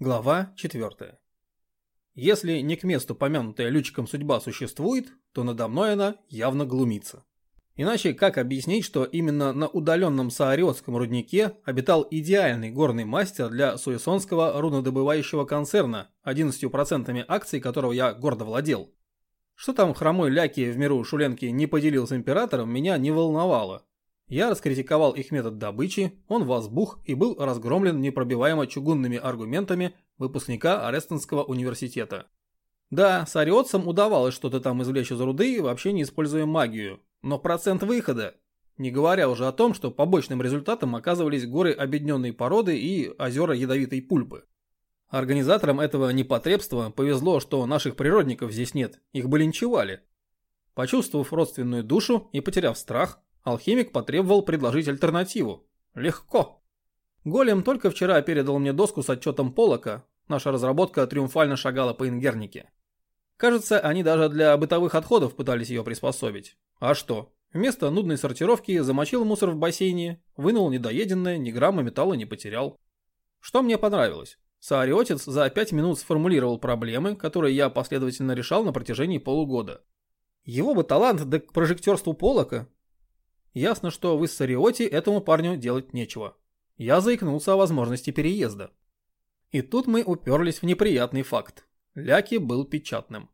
Глава 4. Если не к месту помянутая лючиком судьба существует, то надо мной она явно глумится. Иначе как объяснить, что именно на удаленном Саариотском руднике обитал идеальный горный мастер для суэсонского руднодобывающего концерна, 11% акций которого я гордо владел? Что там хромой Ляки в миру Шуленки не поделил с императором, меня не волновало. Я раскритиковал их метод добычи, он возбух и был разгромлен непробиваемо чугунными аргументами выпускника Арестонского университета. Да, с ариотцам удавалось что-то там извлечь из руды, вообще не используя магию. Но процент выхода, не говоря уже о том, что побочным результатом оказывались горы объединенной породы и озера ядовитой пульпы. Организаторам этого непотребства повезло, что наших природников здесь нет, их бы линчевали. Почувствовав родственную душу и потеряв страх, Алхимик потребовал предложить альтернативу. Легко. Голем только вчера передал мне доску с отчетом Полока. Наша разработка триумфально шагала по ингернике. Кажется, они даже для бытовых отходов пытались ее приспособить. А что? Вместо нудной сортировки замочил мусор в бассейне, вынул недоеденное, ни грамма металла не потерял. Что мне понравилось? Саариотец за пять минут сформулировал проблемы, которые я последовательно решал на протяжении полугода. Его бы талант да к прожектерству Полока Ясно, что в Иссариоте этому парню делать нечего. Я заикнулся о возможности переезда. И тут мы уперлись в неприятный факт. Ляки был печатным.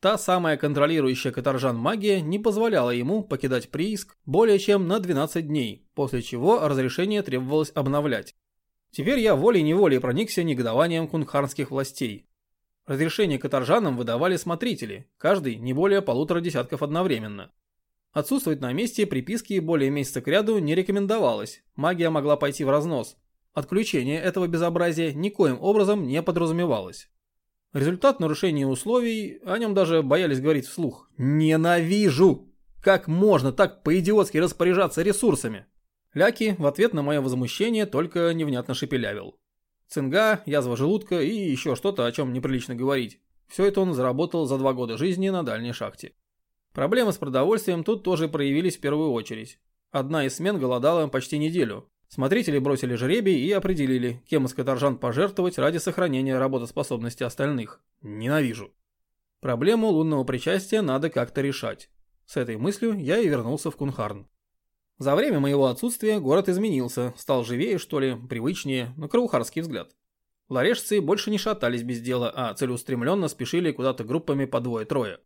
Та самая контролирующая каторжан магия не позволяла ему покидать прииск более чем на 12 дней, после чего разрешение требовалось обновлять. Теперь я волей-неволей проникся негодованием кунхарнских властей. Разрешение каторжанам выдавали смотрители, каждый не более полутора десятков одновременно. Отсутствовать на месте приписки более месяца к ряду не рекомендовалось, магия могла пойти в разнос. Отключение этого безобразия никоим образом не подразумевалось. Результат нарушения условий, о нем даже боялись говорить вслух. Ненавижу! Как можно так по-идиотски распоряжаться ресурсами? Ляки в ответ на мое возмущение только невнятно шепелявил. Цинга, язва желудка и еще что-то, о чем неприлично говорить. Все это он заработал за два года жизни на дальней шахте. Проблемы с продовольствием тут тоже проявились в первую очередь. Одна из смен голодала почти неделю. Смотрители бросили жребий и определили, кем из каторжан пожертвовать ради сохранения работоспособности остальных. Ненавижу. Проблему лунного причастия надо как-то решать. С этой мыслью я и вернулся в Кунхарн. За время моего отсутствия город изменился, стал живее, что ли, привычнее, на кровухарский взгляд. Ларешцы больше не шатались без дела, а целеустремленно спешили куда-то группами по двое-трое.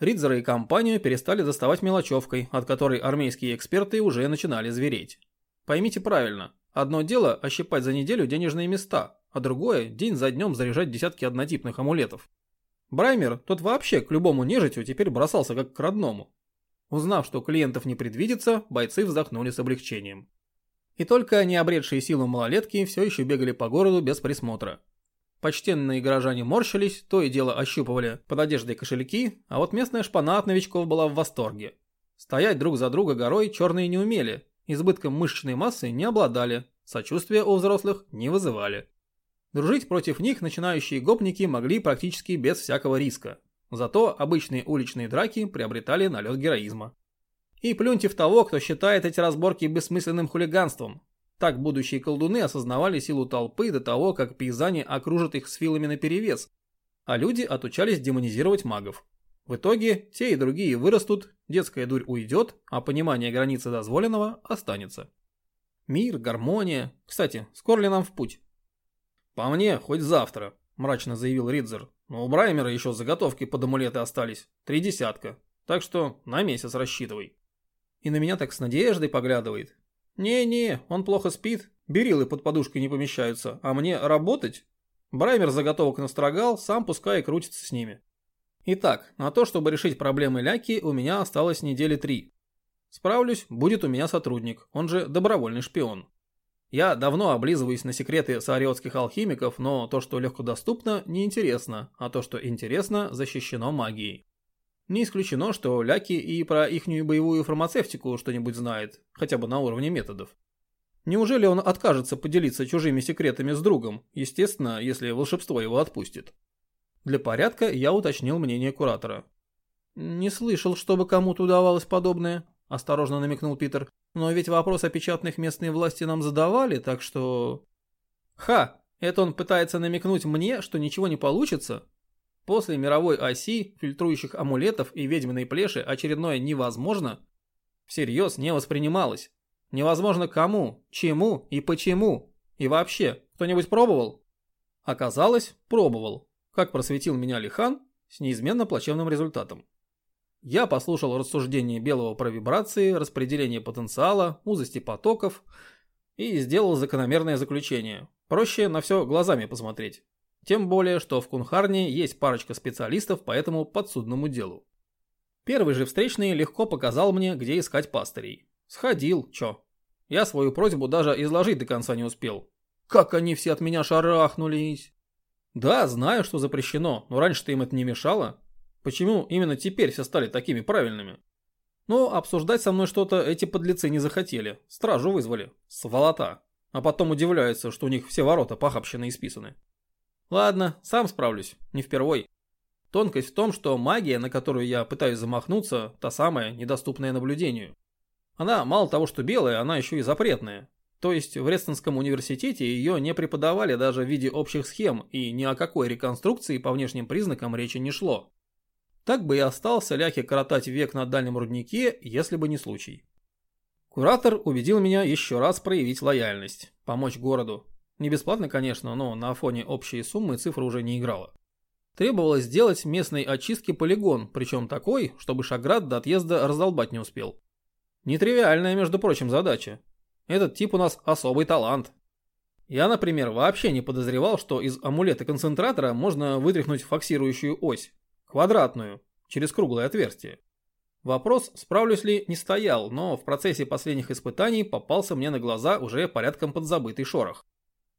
Ридзера и компанию перестали доставать мелочевкой, от которой армейские эксперты уже начинали звереть. Поймите правильно, одно дело ощипать за неделю денежные места, а другое – день за днем заряжать десятки однотипных амулетов. Браймер, тот вообще к любому нежитю теперь бросался как к родному. Узнав, что клиентов не предвидится, бойцы вздохнули с облегчением. И только необретшие силу малолетки все еще бегали по городу без присмотра. Почтенные горожане морщились, то и дело ощупывали под одеждой кошельки, а вот местная шпана от новичков была в восторге. Стоять друг за друга горой черные не умели, избытком мышечной массы не обладали, сочувствия у взрослых не вызывали. Дружить против них начинающие гопники могли практически без всякого риска. Зато обычные уличные драки приобретали налет героизма. И плюньте в того, кто считает эти разборки бессмысленным хулиганством. Так будущие колдуны осознавали силу толпы до того, как пейзане окружат их с филами наперевес, а люди отучались демонизировать магов. В итоге те и другие вырастут, детская дурь уйдет, а понимание границы дозволенного останется. Мир, гармония. Кстати, скоро ли нам в путь? По мне, хоть завтра, мрачно заявил Ридзер. Но у Браймера еще заготовки под амулеты остались. Три десятка. Так что на месяц рассчитывай. И на меня так с надеждой поглядывает. «Не-не, он плохо спит, берилы под подушкой не помещаются, а мне работать?» Браймер заготовок настрогал, сам пускай и крутится с ними. Итак, на то, чтобы решить проблемы Ляки, у меня осталось недели три. Справлюсь, будет у меня сотрудник, он же добровольный шпион. Я давно облизываюсь на секреты саариотских алхимиков, но то, что легкодоступно, неинтересно, а то, что интересно, защищено магией. Не исключено, что Ляки и про ихнюю боевую фармацевтику что-нибудь знает, хотя бы на уровне методов. Неужели он откажется поделиться чужими секретами с другом, естественно, если волшебство его отпустит? Для порядка я уточнил мнение куратора. «Не слышал, чтобы кому-то удавалось подобное», – осторожно намекнул Питер. «Но ведь вопрос о печатных местные власти нам задавали, так что...» «Ха! Это он пытается намекнуть мне, что ничего не получится? После мировой оси, фильтрующих амулетов и ведьминой плеши очередное невозможно всерьез не воспринималось. Невозможно кому, чему и почему. И вообще, кто-нибудь пробовал? Оказалось, пробовал. Как просветил меня Лихан, с неизменно плачевным результатом. Я послушал рассуждения Белого про вибрации, распределение потенциала, узости потоков и сделал закономерное заключение. Проще на все глазами посмотреть. Тем более, что в Кунхарне есть парочка специалистов по этому подсудному делу. Первый же встречный легко показал мне, где искать пастырей. Сходил, чё. Я свою просьбу даже изложить до конца не успел. Как они все от меня шарахнулись. Да, знаю, что запрещено, но раньше-то им это не мешало. Почему именно теперь все стали такими правильными? Но обсуждать со мной что-то эти подлецы не захотели. Стражу вызвали. Сволота. А потом удивляются, что у них все ворота похабщены и списаны. Ладно, сам справлюсь. Не впервой. Тонкость в том, что магия, на которую я пытаюсь замахнуться, та самая, недоступная наблюдению. Она мало того, что белая, она еще и запретная. То есть в Рестонском университете ее не преподавали даже в виде общих схем, и ни о какой реконструкции по внешним признакам речи не шло. Так бы и остался ляхи коротать век на дальнем руднике, если бы не случай. Куратор убедил меня еще раз проявить лояльность, помочь городу. Не бесплатно, конечно, но на фоне общей суммы цифра уже не играла. Требовалось сделать местной очистки полигон, причем такой, чтобы Шаград до отъезда раздолбать не успел. Нетривиальная, между прочим, задача. Этот тип у нас особый талант. Я, например, вообще не подозревал, что из амулета концентратора можно вытряхнуть фоксирующую ось, квадратную, через круглое отверстие. Вопрос, справлюсь ли, не стоял, но в процессе последних испытаний попался мне на глаза уже порядком подзабытый шорох.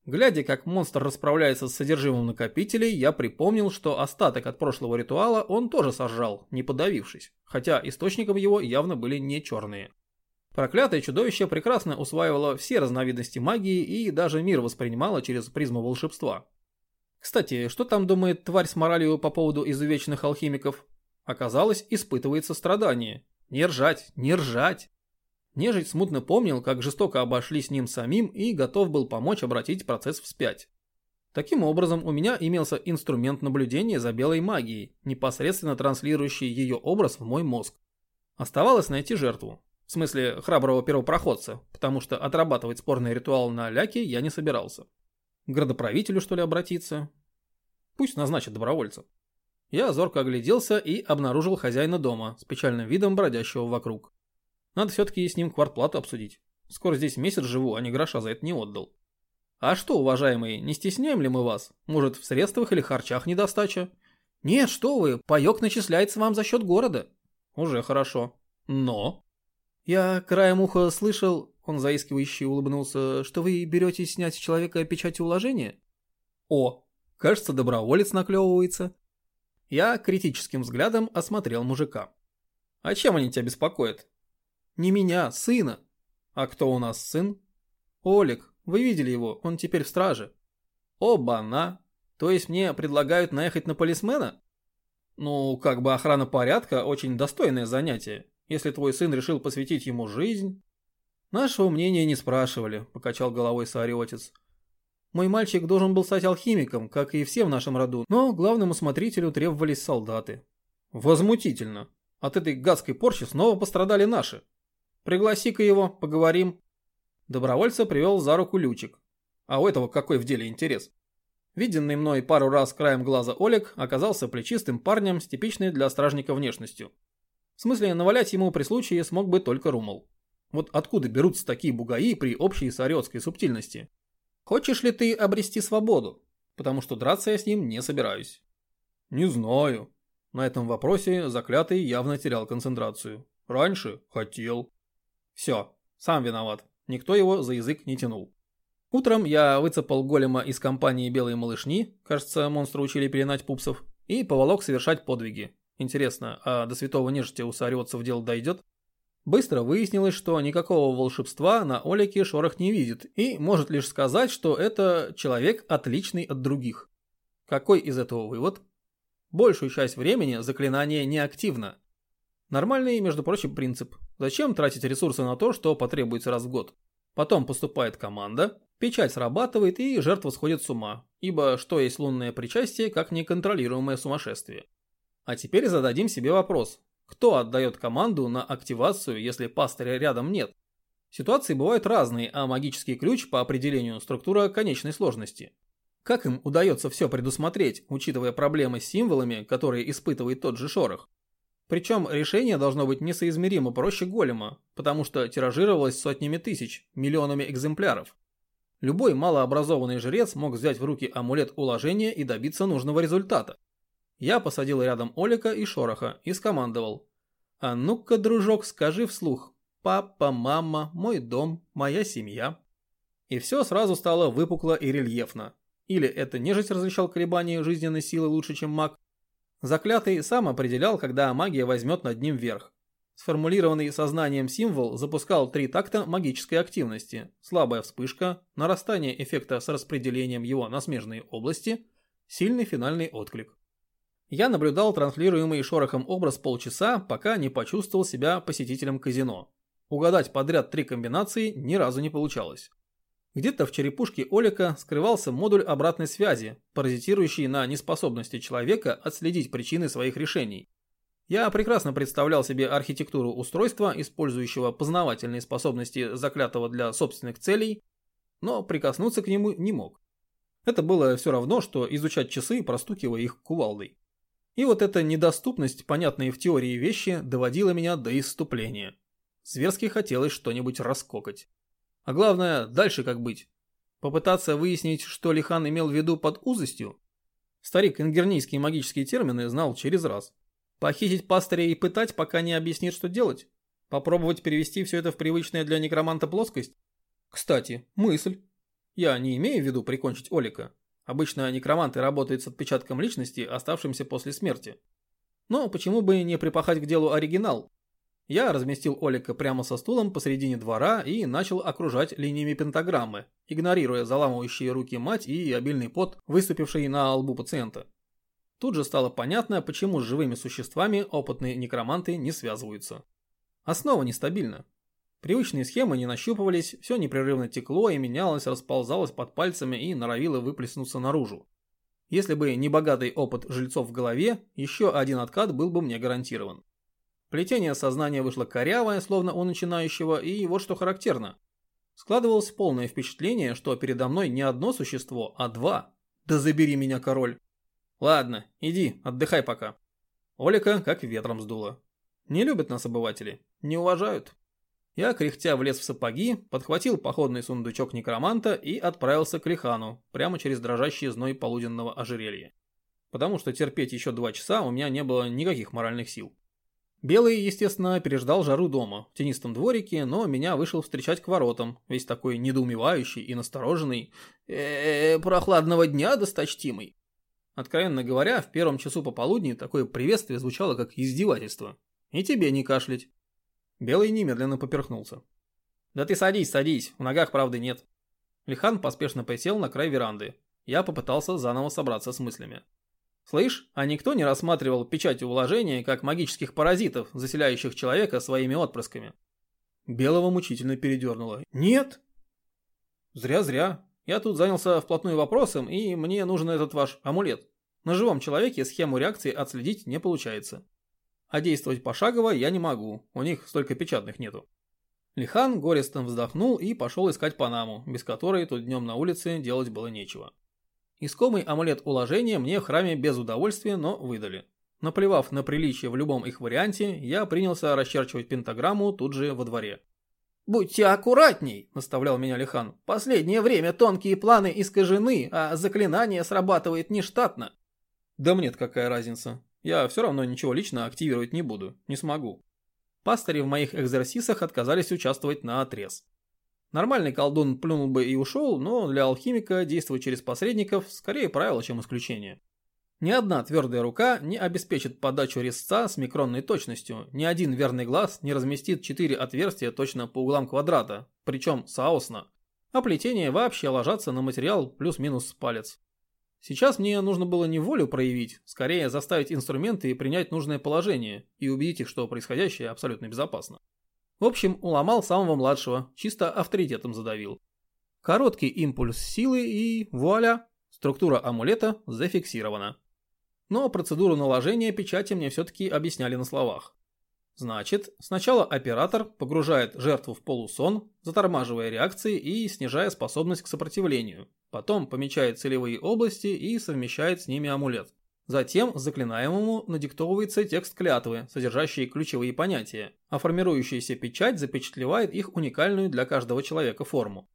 Глядя, как монстр расправляется с содержимым накопителей, я припомнил, что остаток от прошлого ритуала он тоже сожрал, не подавившись, хотя источником его явно были не черные. Проклятое чудовище прекрасно усваивало все разновидности магии и даже мир воспринимало через призму волшебства. Кстати, что там думает тварь с моралью по поводу изувеченных алхимиков? Оказалось, испытывает сострадание. Не ржать, не ржать. Нежить смутно помнил, как жестоко обошлись с ним самим и готов был помочь обратить процесс вспять. Таким образом, у меня имелся инструмент наблюдения за белой магией, непосредственно транслирующий ее образ в мой мозг. Оставалось найти жертву. В смысле, храброго первопроходца, потому что отрабатывать спорный ритуал на ляке я не собирался. К градоправителю, что ли, обратиться? Пусть назначат добровольца. Я зорко огляделся и обнаружил хозяина дома с печальным видом бродящего вокруг. Надо все-таки с ним квартплату обсудить. Скоро здесь месяц живу, а ни гроша за это не отдал. А что, уважаемые, не стесняем ли мы вас? Может, в средствах или харчах недостача? Нет, что вы, паёк начисляется вам за счет города. Уже хорошо. Но... Я краем уха слышал, он заискивающе улыбнулся, что вы берете снять с человека печать уложения? О, кажется, доброволец наклевывается. Я критическим взглядом осмотрел мужика. А чем они тебя беспокоят? Не меня, сына. А кто у нас сын? Олег, вы видели его, он теперь в страже. Оба-на. То есть мне предлагают наехать на полисмена? Ну, как бы охрана порядка очень достойное занятие, если твой сын решил посвятить ему жизнь. Нашего мнения не спрашивали, покачал головой саариотец. Мой мальчик должен был стать алхимиком, как и все в нашем роду, но главному смотрителю требовались солдаты. Возмутительно. От этой гадской порчи снова пострадали наши. Пригласи-ка его, поговорим. Добровольца привел за руку Лючик. А у этого какой в деле интерес? Виденный мной пару раз краем глаза Олег оказался плечистым парнем с типичной для стражника внешностью. В смысле, навалять ему при случае смог бы только Румал. Вот откуда берутся такие бугаи при общей сариотской субтильности? Хочешь ли ты обрести свободу? Потому что драться я с ним не собираюсь. Не знаю. На этом вопросе заклятый явно терял концентрацию. Раньше хотел. Все, сам виноват. Никто его за язык не тянул. Утром я выцепал голема из компании «Белые малышни», кажется, монстры учили пеленать пупсов, и поволок совершать подвиги. Интересно, а до святого нежити у сариотцев дело дойдет? Быстро выяснилось, что никакого волшебства на Олике Шорох не видит, и может лишь сказать, что это человек отличный от других. Какой из этого вывод? Большую часть времени заклинание неактивно, Нормальный, между прочим, принцип. Зачем тратить ресурсы на то, что потребуется раз в год? Потом поступает команда, Печать срабатывает и жертва сходит с ума, ибо что есть лунное причастие, как неконтролируемое сумасшествие. А теперь зададим себе вопрос, кто отдает команду на активацию, если пастыря рядом нет? Ситуации бывают разные, а магический ключ по определению структура конечной сложности. Как им удается все предусмотреть, учитывая проблемы с символами, которые испытывает тот же шорох? Причем решение должно быть несоизмеримо проще голема, потому что тиражировалось сотнями тысяч, миллионами экземпляров. Любой малообразованный жрец мог взять в руки амулет уложения и добиться нужного результата. Я посадил рядом Олика и Шороха и скомандовал. «А ну-ка, дружок, скажи вслух. Папа, мама, мой дом, моя семья». И все сразу стало выпукло и рельефно. Или это нежить разрешал колебания жизненной силы лучше, чем маг. Заклятый сам определял, когда магия возьмет над ним верх. Сформулированный сознанием символ запускал три такта магической активности. Слабая вспышка, нарастание эффекта с распределением его на смежные области, сильный финальный отклик. Я наблюдал транслируемый шорохом образ полчаса, пока не почувствовал себя посетителем казино. Угадать подряд три комбинации ни разу не получалось. Где-то в черепушке Олика скрывался модуль обратной связи, паразитирующий на неспособности человека отследить причины своих решений. Я прекрасно представлял себе архитектуру устройства, использующего познавательные способности заклятого для собственных целей, но прикоснуться к нему не мог. Это было все равно, что изучать часы, простукивая их кувалдой. И вот эта недоступность, понятные в теории вещи, доводила меня до исступления. Зверски хотелось что-нибудь раскокать. А главное, дальше как быть? Попытаться выяснить, что Лихан имел в виду под узостью? Старик ингернийские магические термины знал через раз. Похитить пастыря и пытать, пока не объяснит, что делать? Попробовать перевести все это в привычное для некроманта плоскость? Кстати, мысль. Я не имею в виду прикончить Олика. Обычно некроманты работают с отпечатком личности, оставшимся после смерти. Но почему бы не припахать к делу оригинал? Я разместил Олика прямо со стулом посредине двора и начал окружать линиями пентаграммы, игнорируя заламывающие руки мать и обильный пот, выступивший на лбу пациента. Тут же стало понятно, почему с живыми существами опытные некроманты не связываются. Основа нестабильна. Привычные схемы не нащупывались, все непрерывно текло и менялось, расползалось под пальцами и норовило выплеснуться наружу. Если бы не богатый опыт жильцов в голове, еще один откат был бы мне гарантирован. Плетение сознания вышло корявое, словно у начинающего, и вот что характерно. Складывалось полное впечатление, что передо мной не одно существо, а два. Да забери меня, король. Ладно, иди, отдыхай пока. Олика как ветром сдуло. Не любят нас обыватели, не уважают. Я, кряхтя, влез в сапоги, подхватил походный сундучок некроманта и отправился к Лихану, прямо через дрожащий зной полуденного ожерелья. Потому что терпеть еще два часа у меня не было никаких моральных сил. Белый, естественно, переждал жару дома, в тенистом дворике, но меня вышел встречать к воротам, весь такой недоумевающий и настороженный. э, -э прохладного дня, досточтимый. Откровенно говоря, в первом часу пополудни такое приветствие звучало как издевательство. И тебе не кашлять. Белый немедленно поперхнулся. Да ты садись, садись, в ногах правды нет. Лихан поспешно присел на край веранды. Я попытался заново собраться с мыслями. Слышь, а никто не рассматривал печати уложения как магических паразитов, заселяющих человека своими отпрысками? Белого мучительно передернуло. Нет. Зря-зря. Я тут занялся вплотную вопросом, и мне нужен этот ваш амулет. На живом человеке схему реакции отследить не получается. А действовать пошагово я не могу, у них столько печатных нету. Лихан горестно вздохнул и пошел искать Панаму, без которой тут днем на улице делать было нечего. Искомый амулет уложения мне в храме без удовольствия, но выдали. Наплевав на приличие в любом их варианте, я принялся расчерчивать пентаграмму тут же во дворе. «Будьте аккуратней», – наставлял меня Лихан. «Последнее время тонкие планы искажены, а заклинание срабатывает нештатно». «Да мне-то какая разница. Я все равно ничего лично активировать не буду, не смогу». Пастыри в моих экзерсисах отказались участвовать на отрез. Нормальный колдун плюнул бы и ушел, но для алхимика действовать через посредников скорее правило, чем исключение. Ни одна твердая рука не обеспечит подачу резца с микронной точностью, ни один верный глаз не разместит четыре отверстия точно по углам квадрата, причем соосно, а плетения вообще ложатся на материал плюс-минус палец. Сейчас мне нужно было не волю проявить, скорее заставить инструменты принять нужное положение и убедить их, что происходящее абсолютно безопасно. В общем, уломал самого младшего, чисто авторитетом задавил. Короткий импульс силы и вуаля, структура амулета зафиксирована. Но процедуру наложения печати мне все-таки объясняли на словах. Значит, сначала оператор погружает жертву в полусон, затормаживая реакции и снижая способность к сопротивлению. Потом помечает целевые области и совмещает с ними амулет. Затем заклинаемому надиктовывается текст клятвы, содержащий ключевые понятия, а формирующаяся печать запечатлевает их уникальную для каждого человека форму.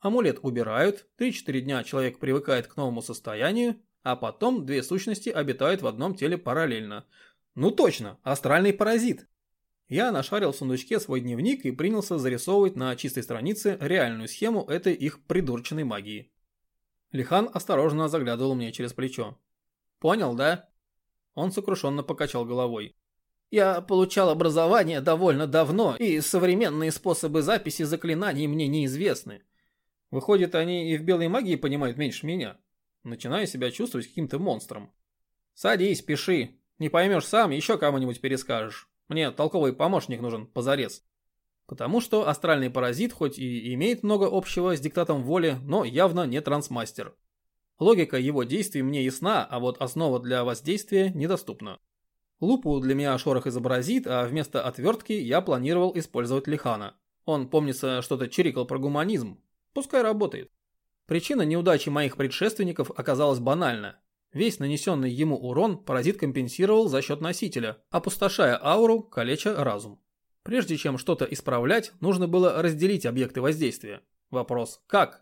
Амулет убирают, 3-4 дня человек привыкает к новому состоянию, а потом две сущности обитают в одном теле параллельно. Ну точно, астральный паразит. Я нашарил в сундучке свой дневник и принялся зарисовывать на чистой странице реальную схему этой их придурченной магии. Лихан осторожно заглядывал мне через плечо. «Понял, да?» Он сокрушенно покачал головой. «Я получал образование довольно давно, и современные способы записи заклинаний мне неизвестны. Выходит, они и в белой магии понимают меньше меня. Начинаю себя чувствовать каким-то монстром. Садись, пиши. Не поймешь сам, еще кому-нибудь перескажешь. Мне толковый помощник нужен, позарез. Потому что астральный паразит хоть и имеет много общего с диктатом воли, но явно не трансмастер. Логика его действий мне ясна, а вот основа для воздействия недоступна. Лупу для меня Шорох изобразит, а вместо отвертки я планировал использовать Лихана. Он, помнится, что-то чирикал про гуманизм. Пускай работает. Причина неудачи моих предшественников оказалась банальна. Весь нанесенный ему урон паразит компенсировал за счет носителя, опустошая ауру, калеча разум. Прежде чем что-то исправлять, нужно было разделить объекты воздействия. Вопрос «как?».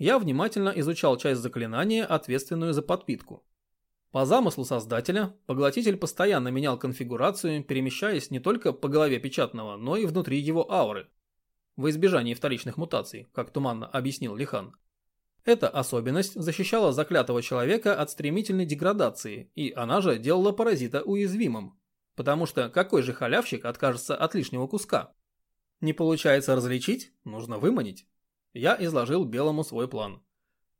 Я внимательно изучал часть заклинания, ответственную за подпитку. По замыслу создателя, поглотитель постоянно менял конфигурацию, перемещаясь не только по голове печатного, но и внутри его ауры. В избежании вторичных мутаций, как туманно объяснил Лихан. Эта особенность защищала заклятого человека от стремительной деградации, и она же делала паразита уязвимым. Потому что какой же халявщик откажется от лишнего куска? Не получается различить, нужно выманить. Я изложил Белому свой план.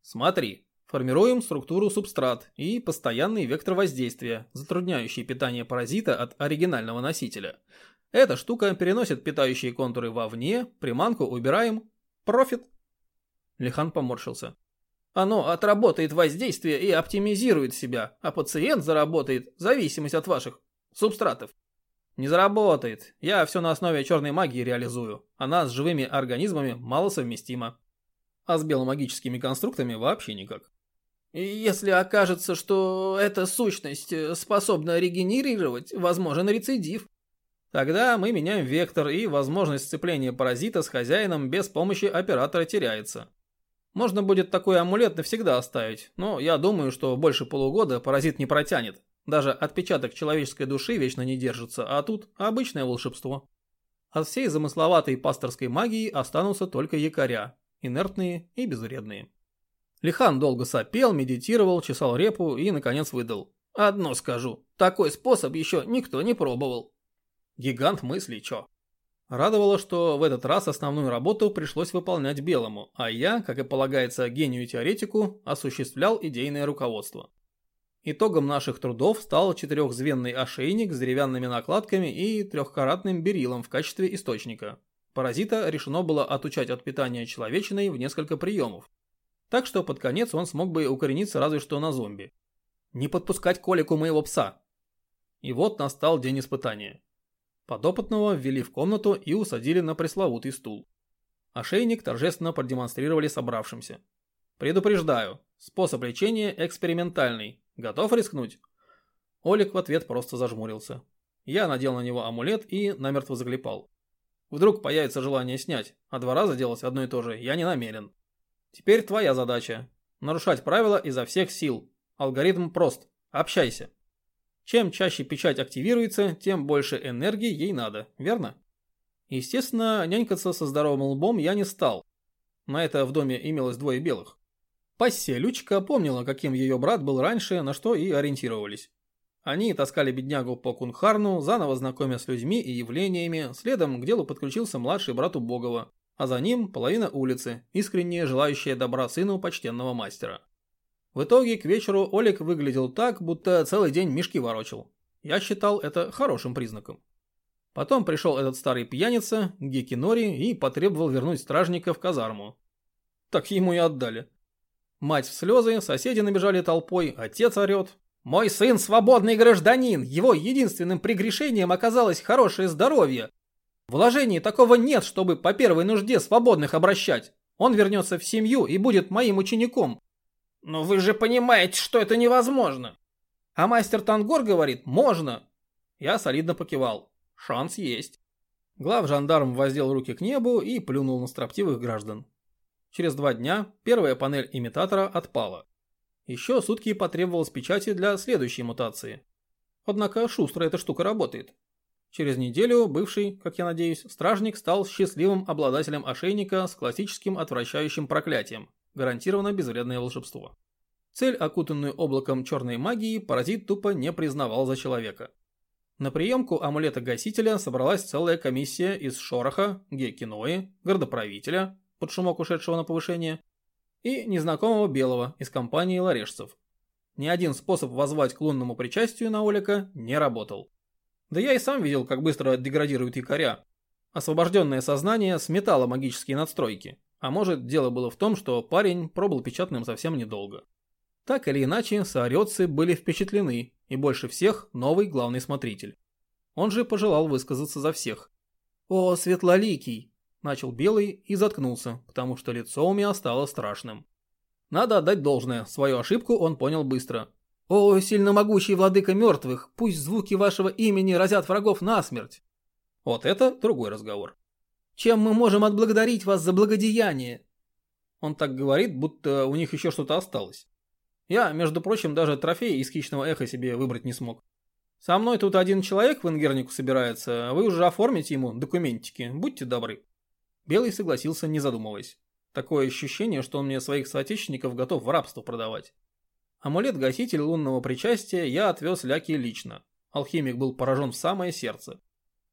Смотри, формируем структуру субстрат и постоянный вектор воздействия, затрудняющий питание паразита от оригинального носителя. Эта штука переносит питающие контуры вовне, приманку убираем. Профит. Лихан поморщился. Оно отработает воздействие и оптимизирует себя, а пациент заработает зависимость от ваших субстратов. Не заработает. Я все на основе черной магии реализую. Она с живыми организмами мало совместима. А с биомагическими конструктами вообще никак. Если окажется, что эта сущность способна регенерировать, возможен рецидив. Тогда мы меняем вектор, и возможность сцепления паразита с хозяином без помощи оператора теряется. Можно будет такой амулет навсегда оставить, но я думаю, что больше полугода паразит не протянет. Даже отпечаток человеческой души вечно не держится, а тут обычное волшебство. От всей замысловатой пасторской магии останутся только якоря, инертные и безвредные. Лихан долго сопел, медитировал, чесал репу и, наконец, выдал. «Одно скажу, такой способ еще никто не пробовал». Гигант мыслей, чё? Радовало, что в этот раз основную работу пришлось выполнять Белому, а я, как и полагается гению-теоретику, осуществлял идейное руководство. Итогом наших трудов стал четырехзвенный ошейник с деревянными накладками и трехкаратным берилом в качестве источника. Паразита решено было отучать от питания человечиной в несколько приемов. Так что под конец он смог бы укорениться разве что на зомби. Не подпускать колику моего пса. И вот настал день испытания. Подопытного ввели в комнату и усадили на пресловутый стул. Ошейник торжественно продемонстрировали собравшимся. «Предупреждаю, способ лечения экспериментальный. Готов рискнуть?» Олег в ответ просто зажмурился. Я надел на него амулет и намертво заклепал. Вдруг появится желание снять, а два раза делать одно и то же я не намерен. Теперь твоя задача. Нарушать правила изо всех сил. Алгоритм прост. Общайся. Чем чаще печать активируется, тем больше энергии ей надо, верно? Естественно, нянькаться со здоровым лбом я не стал. На это в доме имелось двое белых. Пассия Лючка помнила, каким ее брат был раньше, на что и ориентировались. Они таскали беднягу по Кунхарну, заново знакомя с людьми и явлениями, следом к делу подключился младший брат Убогова, а за ним половина улицы, искренне желающая добра сыну почтенного мастера. В итоге к вечеру Олег выглядел так, будто целый день мешки ворочил. Я считал это хорошим признаком. Потом пришел этот старый пьяница, Гекинори, и потребовал вернуть стражника в казарму. Так ему и отдали. Мать в слезы, соседи набежали толпой, отец орет. «Мой сын свободный гражданин, его единственным прегрешением оказалось хорошее здоровье. Вложений такого нет, чтобы по первой нужде свободных обращать. Он вернется в семью и будет моим учеником». «Но вы же понимаете, что это невозможно!» А мастер Тангор говорит «можно». Я солидно покивал. Шанс есть. Глав жандарм воздел руки к небу и плюнул на строптивых граждан. Через два дня первая панель имитатора отпала. Еще сутки потребовалось печати для следующей мутации. Однако шустро эта штука работает. Через неделю бывший, как я надеюсь, стражник стал счастливым обладателем ошейника с классическим отвращающим проклятием, гарантированно безвредное волшебство. Цель, окутанную облаком черной магии, паразит тупо не признавал за человека. На приемку амулета-гасителя собралась целая комиссия из Шороха, Гекинои, городоправителя, под шумок ушедшего на повышение, и незнакомого белого из компании ларешцев. Ни один способ возвать к лунному причастию на Олика не работал. Да я и сам видел, как быстро деградируют якоря. Освобожденное сознание сметало магические надстройки. А может, дело было в том, что парень пробыл печатным совсем недолго. Так или иначе, сааретцы были впечатлены, и больше всех новый главный смотритель. Он же пожелал высказаться за всех. «О, светлоликий, Начал белый и заткнулся, потому что лицо у меня стало страшным. Надо отдать должное, свою ошибку он понял быстро. «О, сильно могучий владыка мертвых, пусть звуки вашего имени разят врагов насмерть!» Вот это другой разговор. «Чем мы можем отблагодарить вас за благодеяние?» Он так говорит, будто у них еще что-то осталось. Я, между прочим, даже трофей из хищного эха себе выбрать не смог. Со мной тут один человек в Ингернику собирается, вы уже оформите ему документики, будьте добры. Белый согласился, не задумываясь. Такое ощущение, что он мне своих соотечественников готов в рабство продавать. Амулет-гаситель лунного причастия я отвез Ляки лично. Алхимик был поражен в самое сердце.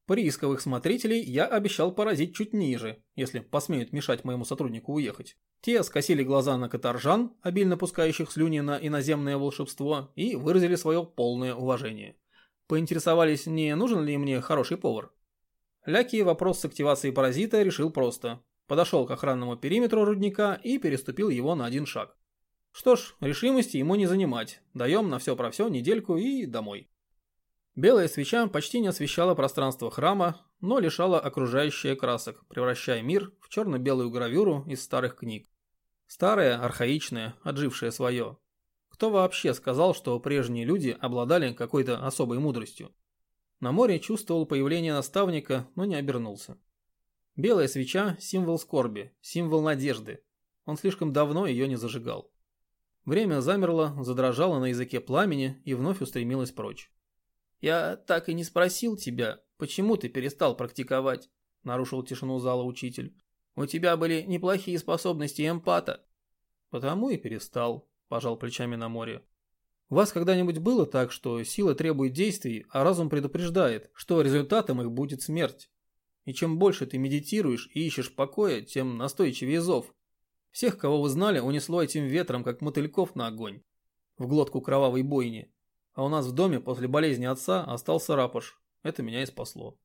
Приисковых смотрителей я обещал поразить чуть ниже, если посмеют мешать моему сотруднику уехать. Те скосили глаза на каторжан, обильно пускающих слюни на иноземное волшебство, и выразили свое полное уважение. Поинтересовались, не нужен ли мне хороший повар. Ляки вопрос с активацией паразита решил просто. Подошел к охранному периметру рудника и переступил его на один шаг. Что ж, решимости ему не занимать. Даем на все про все недельку и домой. Белая свеча почти не освещала пространство храма, но лишала окружающие красок, превращая мир в черно-белую гравюру из старых книг. Старая, архаичная, отжившая свое. Кто вообще сказал, что прежние люди обладали какой-то особой мудростью? На море чувствовал появление наставника, но не обернулся. Белая свеча – символ скорби, символ надежды. Он слишком давно ее не зажигал. Время замерло, задрожало на языке пламени и вновь устремилось прочь. «Я так и не спросил тебя, почему ты перестал практиковать?» – нарушил тишину зала учитель. «У тебя были неплохие способности эмпата». «Потому и перестал», – пожал плечами на море. У вас когда-нибудь было так, что сила требует действий, а разум предупреждает, что результатом их будет смерть? И чем больше ты медитируешь и ищешь покоя, тем настойчивее зов. Всех, кого вы знали, унесло этим ветром, как мотыльков на огонь. В глотку кровавой бойни. А у нас в доме после болезни отца остался рапош. Это меня и спасло.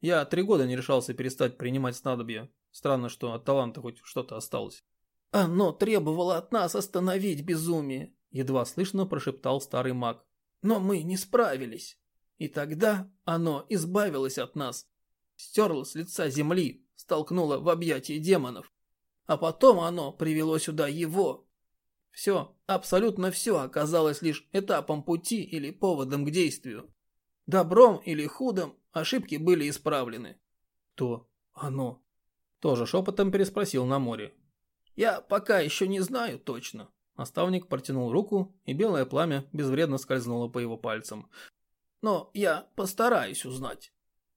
Я три года не решался перестать принимать снадобья. Странно, что от таланта хоть что-то осталось. Оно требовало от нас остановить безумие едва слышно прошептал старый маг. Но мы не справились. И тогда оно избавилось от нас. Стерло с лица земли, столкнуло в объятия демонов. А потом оно привело сюда его. Все, абсолютно все оказалось лишь этапом пути или поводом к действию. Добром или худом ошибки были исправлены. То оно. Тоже шепотом переспросил на море. Я пока еще не знаю точно. Наставник протянул руку, и белое пламя безвредно скользнуло по его пальцам. «Но я постараюсь узнать».